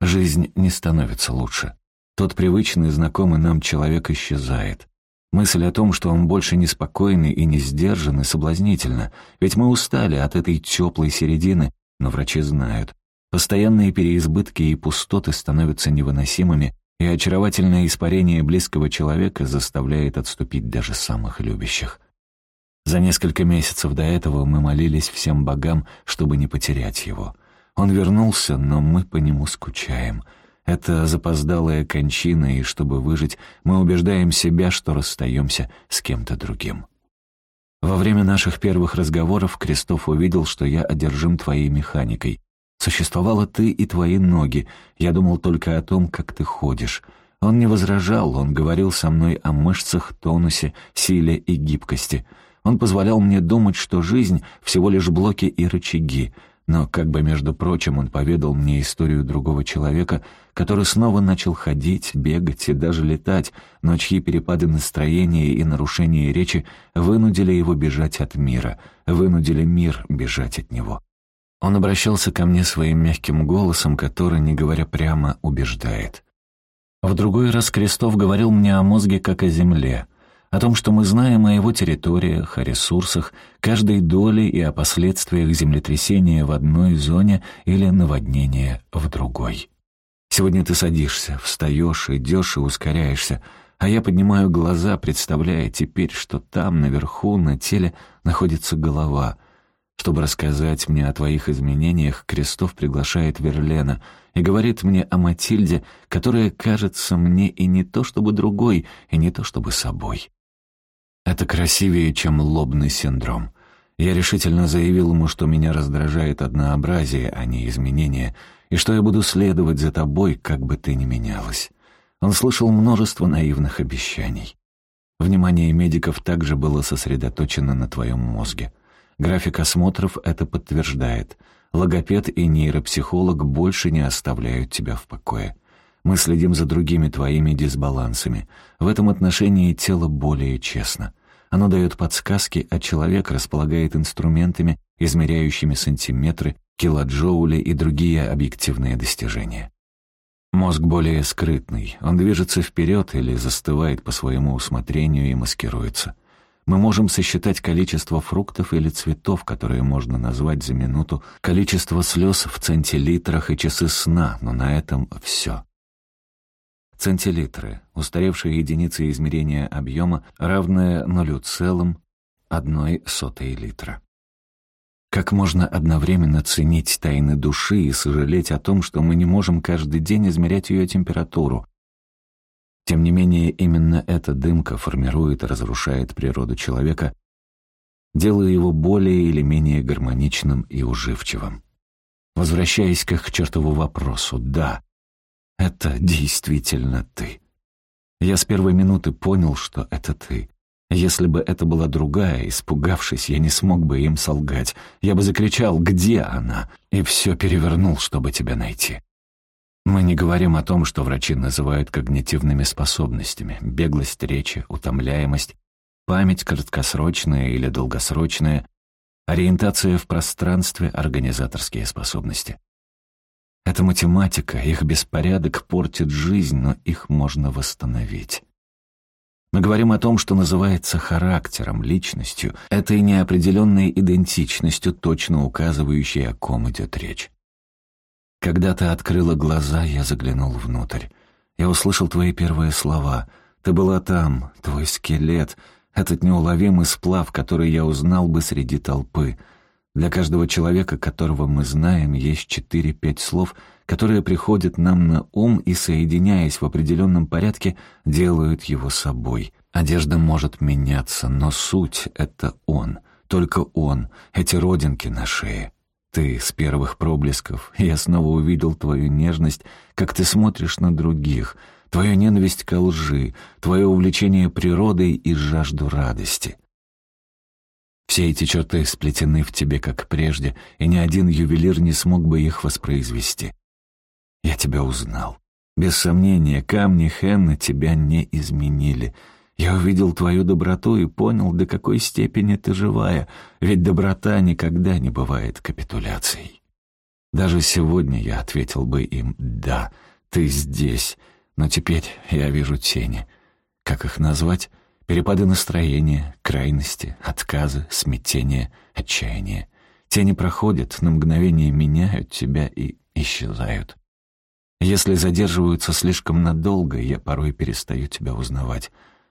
Жизнь не становится лучше. Тот привычный, знакомый нам человек исчезает. Мысль о том, что он больше не спокойный и не сдержанный, соблазнительна, ведь мы устали от этой теплой середины, но врачи знают. Постоянные переизбытки и пустоты становятся невыносимыми, и очаровательное испарение близкого человека заставляет отступить даже самых любящих. За несколько месяцев до этого мы молились всем богам, чтобы не потерять его. Он вернулся, но мы по нему скучаем. Это запоздалая кончина, и чтобы выжить, мы убеждаем себя, что расстаемся с кем-то другим. Во время наших первых разговоров Крестов увидел, что я одержим твоей механикой, Существовала ты и твои ноги. Я думал только о том, как ты ходишь. Он не возражал, он говорил со мной о мышцах, тонусе, силе и гибкости. Он позволял мне думать, что жизнь — всего лишь блоки и рычаги. Но, как бы между прочим, он поведал мне историю другого человека, который снова начал ходить, бегать и даже летать, но чьи перепады настроения и нарушения речи вынудили его бежать от мира, вынудили мир бежать от него. Он обращался ко мне своим мягким голосом, который, не говоря прямо, убеждает. В другой раз Крестов говорил мне о мозге как о земле, о том, что мы знаем о его территориях, о ресурсах, каждой доле и о последствиях землетрясения в одной зоне или наводнения в другой. Сегодня ты садишься, встаешь, идешь и ускоряешься, а я поднимаю глаза, представляя теперь, что там, наверху, на теле, находится голова — чтобы рассказать мне о твоих изменениях, Крестов приглашает Верлена и говорит мне о Матильде, которая кажется мне и не то чтобы другой, и не то чтобы собой. Это красивее, чем лобный синдром. Я решительно заявил ему, что меня раздражает однообразие, а не изменения, и что я буду следовать за тобой, как бы ты ни менялась. Он слышал множество наивных обещаний. Внимание медиков также было сосредоточено на твоем мозге. График осмотров это подтверждает. Логопед и нейропсихолог больше не оставляют тебя в покое. Мы следим за другими твоими дисбалансами. В этом отношении тело более честно. Оно дает подсказки, а человек располагает инструментами, измеряющими сантиметры, килоджоули и другие объективные достижения. Мозг более скрытный, он движется вперед или застывает по своему усмотрению и маскируется. Мы можем сосчитать количество фруктов или цветов, которые можно назвать за минуту, количество слез в центилитрах и часы сна, но на этом все. Центилитры — устаревшая единица измерения объема, равная сотой литра. Как можно одновременно ценить тайны души и сожалеть о том, что мы не можем каждый день измерять ее температуру, Тем не менее, именно эта дымка формирует и разрушает природу человека, делая его более или менее гармоничным и уживчивым. Возвращаясь к их чертову вопросу, да, это действительно ты. Я с первой минуты понял, что это ты. Если бы это была другая, испугавшись, я не смог бы им солгать. Я бы закричал «Где она?» и все перевернул, чтобы тебя найти. Мы не говорим о том, что врачи называют когнитивными способностями. Беглость речи, утомляемость, память краткосрочная или долгосрочная, ориентация в пространстве, организаторские способности. Это математика, их беспорядок портит жизнь, но их можно восстановить. Мы говорим о том, что называется характером, личностью, этой неопределенной идентичностью, точно указывающей, о ком идет речь. Когда ты открыла глаза, я заглянул внутрь. Я услышал твои первые слова. Ты была там, твой скелет, этот неуловимый сплав, который я узнал бы среди толпы. Для каждого человека, которого мы знаем, есть четыре-пять слов, которые приходят нам на ум и, соединяясь в определенном порядке, делают его собой. Одежда может меняться, но суть — это он, только он, эти родинки на шее. Ты с первых проблесков, я снова увидел твою нежность, как ты смотришь на других, твою ненависть ко лжи, твое увлечение природой и жажду радости. Все эти черты сплетены в тебе, как прежде, и ни один ювелир не смог бы их воспроизвести. Я тебя узнал. Без сомнения, камни Хенна тебя не изменили. Я увидел твою доброту и понял, до какой степени ты живая, ведь доброта никогда не бывает капитуляцией. Даже сегодня я ответил бы им «да, ты здесь», но теперь я вижу тени. Как их назвать? Перепады настроения, крайности, отказы, смятения, отчаяния. Тени проходят, на мгновение меняют тебя и исчезают. Если задерживаются слишком надолго, я порой перестаю тебя узнавать.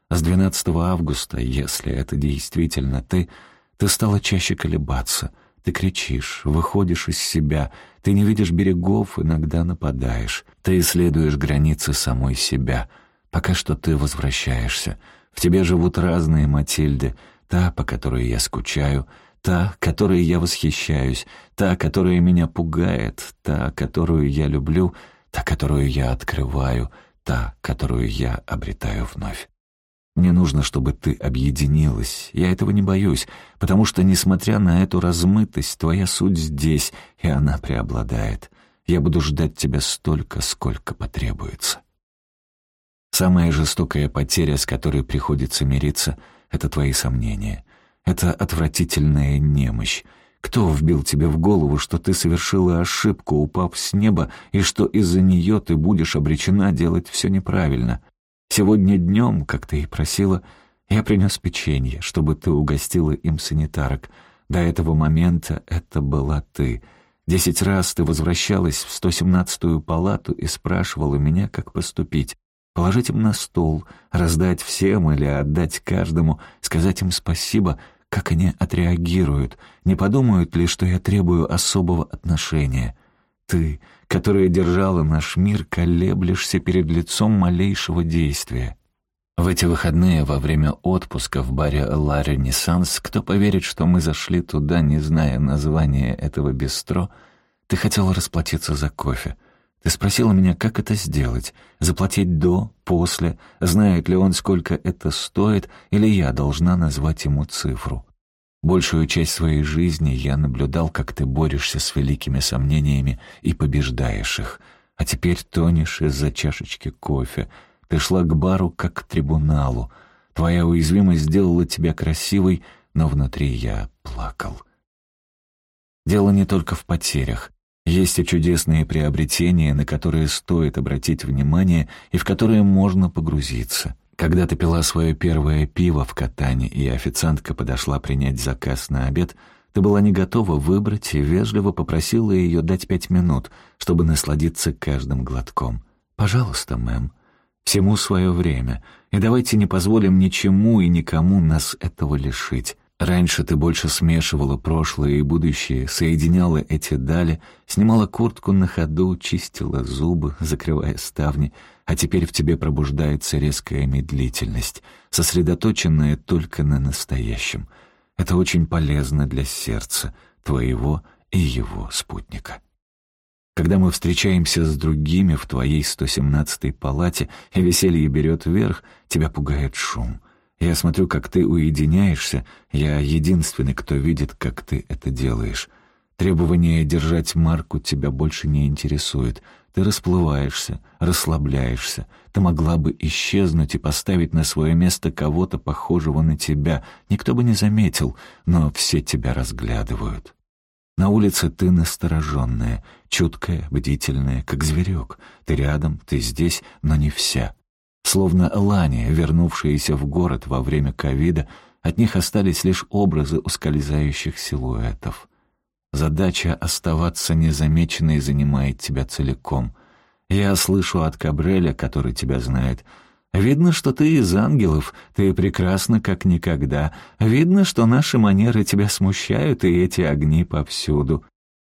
С 12 августа, если это действительно ты, ты стала чаще колебаться. Ты кричишь, выходишь из себя, ты не видишь берегов, иногда нападаешь. Ты исследуешь границы самой себя. Пока что ты возвращаешься — в тебе живут разные Матильды, та, по которой я скучаю, та, которой я восхищаюсь, та, которая меня пугает, та, которую я люблю, та, которую я открываю, та, которую я обретаю вновь. Мне нужно, чтобы ты объединилась. Я этого не боюсь, потому что, несмотря на эту размытость, твоя суть здесь, и она преобладает. Я буду ждать тебя столько, сколько потребуется. Самая жестокая потеря, с которой приходится мириться, — это твои сомнения. Это отвратительная немощь. Кто вбил тебе в голову, что ты совершила ошибку, упав с неба, и что из-за нее ты будешь обречена делать все неправильно? Сегодня днем, как ты и просила, я принес печенье, чтобы ты угостила им санитарок. До этого момента это была ты. Десять раз ты возвращалась в 117-ю палату и спрашивала меня, как поступить положить им на стол, раздать всем или отдать каждому, сказать им спасибо, как они отреагируют, не подумают ли, что я требую особого отношения. Ты, которая держала наш мир, колеблешься перед лицом малейшего действия. В эти выходные во время отпуска в баре «Ла Ренессанс» кто поверит, что мы зашли туда, не зная названия этого бистро, ты хотела расплатиться за кофе — ты спросила меня, как это сделать? Заплатить до, после? Знает ли он, сколько это стоит, или я должна назвать ему цифру? Большую часть своей жизни я наблюдал, как ты борешься с великими сомнениями и побеждаешь их. А теперь тонешь из-за чашечки кофе. Ты шла к бару, как к трибуналу. Твоя уязвимость сделала тебя красивой, но внутри я плакал. Дело не только в потерях. Есть и чудесные приобретения, на которые стоит обратить внимание и в которые можно погрузиться. Когда ты пила свое первое пиво в катане, и официантка подошла принять заказ на обед, ты была не готова выбрать и вежливо попросила ее дать пять минут, чтобы насладиться каждым глотком. «Пожалуйста, мэм, всему свое время, и давайте не позволим ничему и никому нас этого лишить». Раньше ты больше смешивала прошлое и будущее, соединяла эти дали, снимала куртку на ходу, чистила зубы, закрывая ставни, а теперь в тебе пробуждается резкая медлительность, сосредоточенная только на настоящем. Это очень полезно для сердца, твоего и его спутника. Когда мы встречаемся с другими в твоей 117-й палате, и веселье берет вверх, тебя пугает шум — я смотрю, как ты уединяешься, я единственный, кто видит, как ты это делаешь. Требование держать марку тебя больше не интересует. Ты расплываешься, расслабляешься. Ты могла бы исчезнуть и поставить на свое место кого-то похожего на тебя. Никто бы не заметил, но все тебя разглядывают. На улице ты настороженная, чуткая, бдительная, как зверек. Ты рядом, ты здесь, но не вся. Словно лани, вернувшиеся в город во время ковида, от них остались лишь образы ускользающих силуэтов. Задача оставаться незамеченной занимает тебя целиком. Я слышу от Кабреля, который тебя знает, «Видно, что ты из ангелов, ты прекрасна как никогда. Видно, что наши манеры тебя смущают, и эти огни повсюду».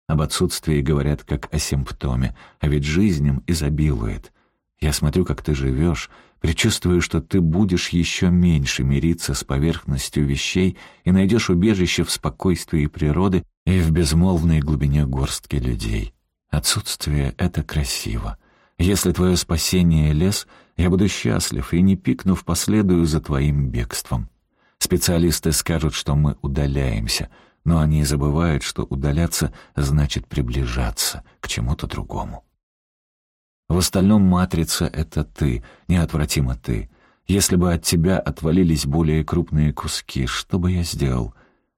Об отсутствии говорят как о симптоме, а ведь жизнь им изобилует. Я смотрю, как ты живешь, предчувствую, что ты будешь еще меньше мириться с поверхностью вещей и найдешь убежище в спокойствии природы и в безмолвной глубине горстки людей. Отсутствие — это красиво. Если твое спасение — лес, я буду счастлив и, не пикнув, последую за твоим бегством. Специалисты скажут, что мы удаляемся, но они забывают, что удаляться значит приближаться к чему-то другому. В остальном матрица — это ты, неотвратимо ты. Если бы от тебя отвалились более крупные куски, что бы я сделал?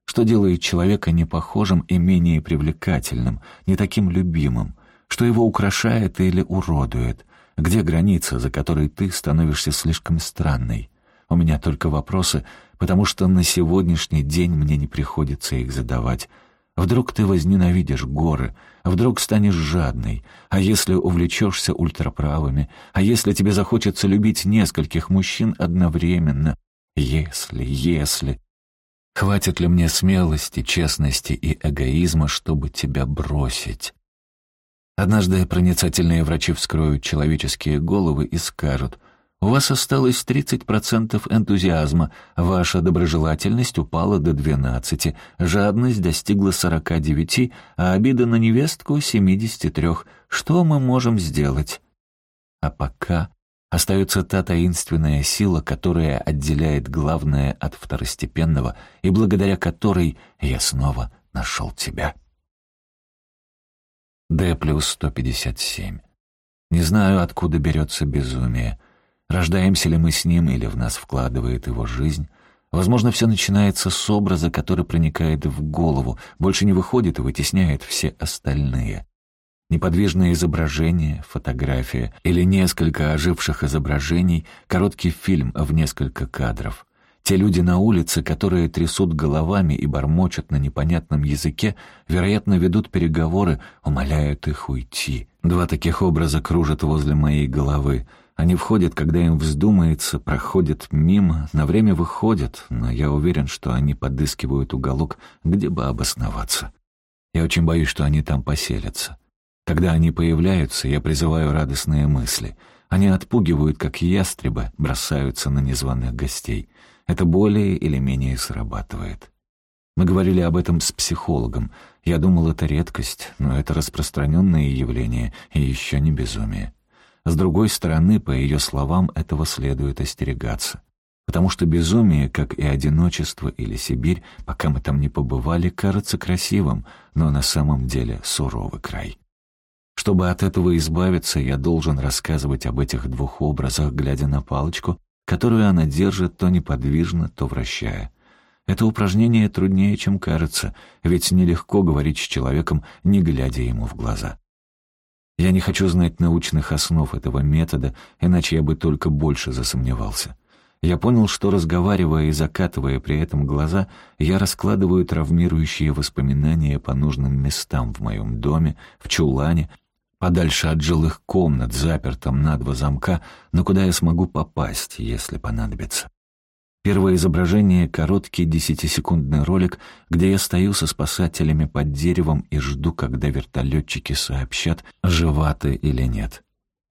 Что делает человека непохожим и менее привлекательным, не таким любимым? Что его украшает или уродует? Где граница, за которой ты становишься слишком странной? У меня только вопросы, потому что на сегодняшний день мне не приходится их задавать. Вдруг ты возненавидишь горы, вдруг станешь жадной, а если увлечешься ультраправыми, а если тебе захочется любить нескольких мужчин одновременно, если, если... Хватит ли мне смелости, честности и эгоизма, чтобы тебя бросить? Однажды проницательные врачи вскроют человеческие головы и скажут, у вас осталось 30% энтузиазма, ваша доброжелательность упала до 12, жадность достигла 49, а обида на невестку — 73. Что мы можем сделать? А пока остается та таинственная сила, которая отделяет главное от второстепенного и благодаря которой я снова нашел тебя. Д плюс 157. Не знаю, откуда берется безумие. Рождаемся ли мы с ним или в нас вкладывает его жизнь? Возможно, все начинается с образа, который проникает в голову, больше не выходит и вытесняет все остальные. Неподвижное изображение, фотография или несколько оживших изображений, короткий фильм в несколько кадров. Те люди на улице, которые трясут головами и бормочут на непонятном языке, вероятно, ведут переговоры, умоляют их уйти. Два таких образа кружат возле моей головы — они входят, когда им вздумается, проходят мимо, на время выходят, но я уверен, что они подыскивают уголок, где бы обосноваться. Я очень боюсь, что они там поселятся. Когда они появляются, я призываю радостные мысли. Они отпугивают, как ястребы, бросаются на незваных гостей. Это более или менее срабатывает. Мы говорили об этом с психологом. Я думал, это редкость, но это распространенное явление и еще не безумие. С другой стороны, по ее словам, этого следует остерегаться. Потому что безумие, как и одиночество или Сибирь, пока мы там не побывали, кажется красивым, но на самом деле суровый край. Чтобы от этого избавиться, я должен рассказывать об этих двух образах, глядя на палочку, которую она держит то неподвижно, то вращая. Это упражнение труднее, чем кажется, ведь нелегко говорить с человеком, не глядя ему в глаза. Я не хочу знать научных основ этого метода, иначе я бы только больше засомневался. Я понял, что, разговаривая и закатывая при этом глаза, я раскладываю травмирующие воспоминания по нужным местам в моем доме, в чулане, подальше от жилых комнат, запертом на два замка, но куда я смогу попасть, если понадобится. Первое изображение — короткий десятисекундный ролик, где я стою со спасателями под деревом и жду, когда вертолетчики сообщат, жива ты или нет.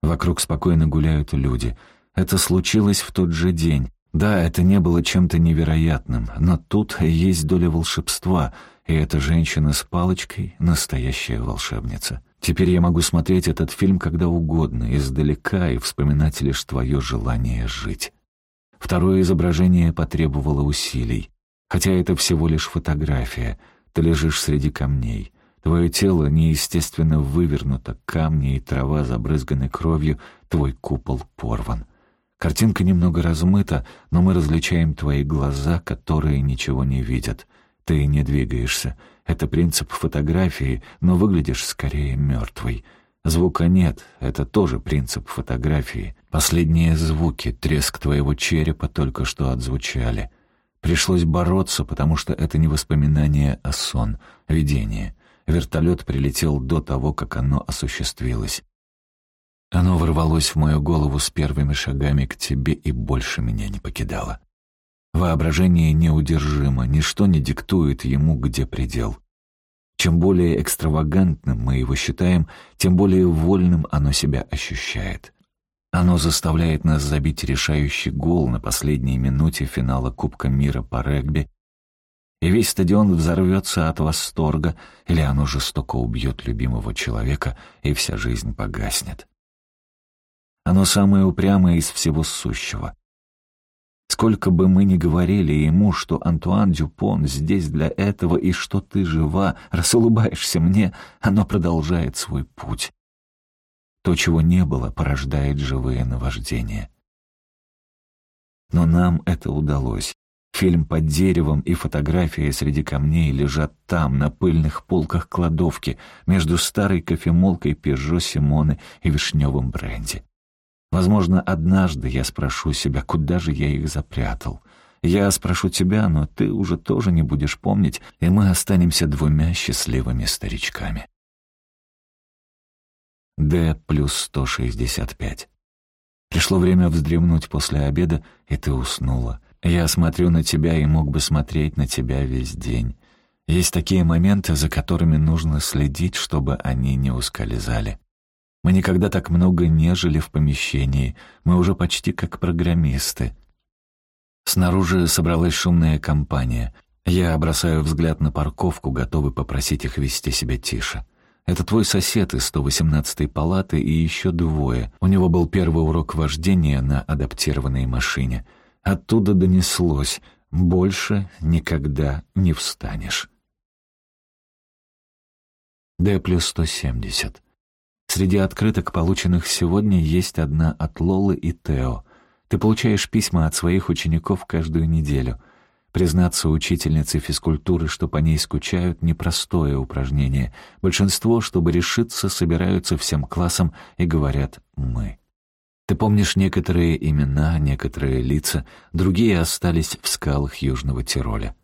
Вокруг спокойно гуляют люди. Это случилось в тот же день. Да, это не было чем-то невероятным, но тут есть доля волшебства, и эта женщина с палочкой — настоящая волшебница. Теперь я могу смотреть этот фильм когда угодно, издалека, и вспоминать лишь твое желание жить. Второе изображение потребовало усилий. Хотя это всего лишь фотография. Ты лежишь среди камней. Твое тело неестественно вывернуто, камни и трава забрызганы кровью, твой купол порван. Картинка немного размыта, но мы различаем твои глаза, которые ничего не видят. Ты не двигаешься. Это принцип фотографии, но выглядишь скорее мертвой. Звука нет, это тоже принцип фотографии. Последние звуки, треск твоего черепа только что отзвучали. Пришлось бороться, потому что это не воспоминание, а сон, видение. Вертолет прилетел до того, как оно осуществилось. Оно ворвалось в мою голову с первыми шагами к тебе и больше меня не покидало. Воображение неудержимо, ничто не диктует ему, где предел. Чем более экстравагантным мы его считаем, тем более вольным оно себя ощущает. Оно заставляет нас забить решающий гол на последней минуте финала Кубка мира по регби, и весь стадион взорвется от восторга, или оно жестоко убьет любимого человека, и вся жизнь погаснет. Оно самое упрямое из всего сущего. Сколько бы мы ни говорили ему, что Антуан Дюпон здесь для этого и что ты жива, раз улыбаешься мне, оно продолжает свой путь. То, чего не было, порождает живые наваждения. Но нам это удалось. Фильм под деревом и фотография среди камней лежат там, на пыльных полках кладовки, между старой кофемолкой Пежо Симоны и вишневым бренди. Возможно, однажды я спрошу себя, куда же я их запрятал. Я спрошу тебя, но ты уже тоже не будешь помнить, и мы останемся двумя счастливыми старичками. Д плюс 165. Пришло время вздремнуть после обеда, и ты уснула. Я смотрю на тебя и мог бы смотреть на тебя весь день. Есть такие моменты, за которыми нужно следить, чтобы они не ускользали. Мы никогда так много не жили в помещении, мы уже почти как программисты. Снаружи собралась шумная компания. Я бросаю взгляд на парковку, готовый попросить их вести себя тише. Это твой сосед из 118-й палаты и еще двое. У него был первый урок вождения на адаптированной машине. Оттуда донеслось «Больше никогда не встанешь». Д плюс 170. Среди открыток, полученных сегодня, есть одна от Лолы и Тео. Ты получаешь письма от своих учеников каждую неделю. Признаться учительнице физкультуры, что по ней скучают, непростое упражнение. Большинство, чтобы решиться, собираются всем классом и говорят «мы». Ты помнишь некоторые имена, некоторые лица, другие остались в скалах Южного Тироля.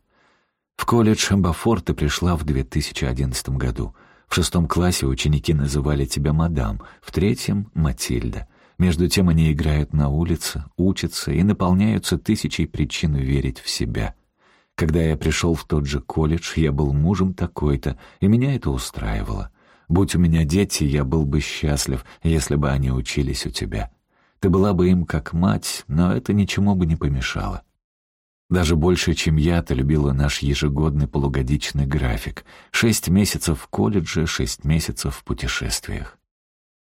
В колледж Бафор пришла в 2011 году — в шестом классе ученики называли тебя мадам, в третьем — Матильда. Между тем они играют на улице, учатся и наполняются тысячей причин верить в себя. Когда я пришел в тот же колледж, я был мужем такой-то, и меня это устраивало. Будь у меня дети, я был бы счастлив, если бы они учились у тебя. Ты была бы им как мать, но это ничему бы не помешало. Даже больше, чем я, ты любила наш ежегодный полугодичный график. Шесть месяцев в колледже, шесть месяцев в путешествиях.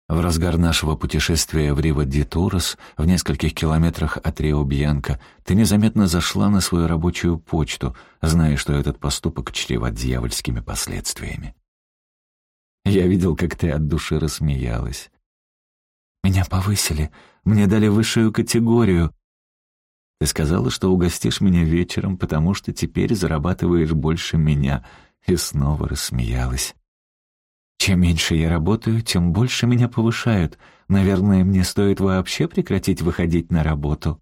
В разгар нашего путешествия в Риво-ди-Турос, в нескольких километрах от Рио-Бьянка, ты незаметно зашла на свою рабочую почту, зная, что этот поступок чреват дьявольскими последствиями. Я видел, как ты от души рассмеялась. «Меня повысили, мне дали высшую категорию», ты сказала, что угостишь меня вечером, потому что теперь зарабатываешь больше меня». И снова рассмеялась. «Чем меньше я работаю, тем больше меня повышают. Наверное, мне стоит вообще прекратить выходить на работу».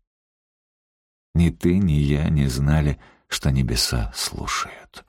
Ни ты, ни я не знали, что небеса слушают.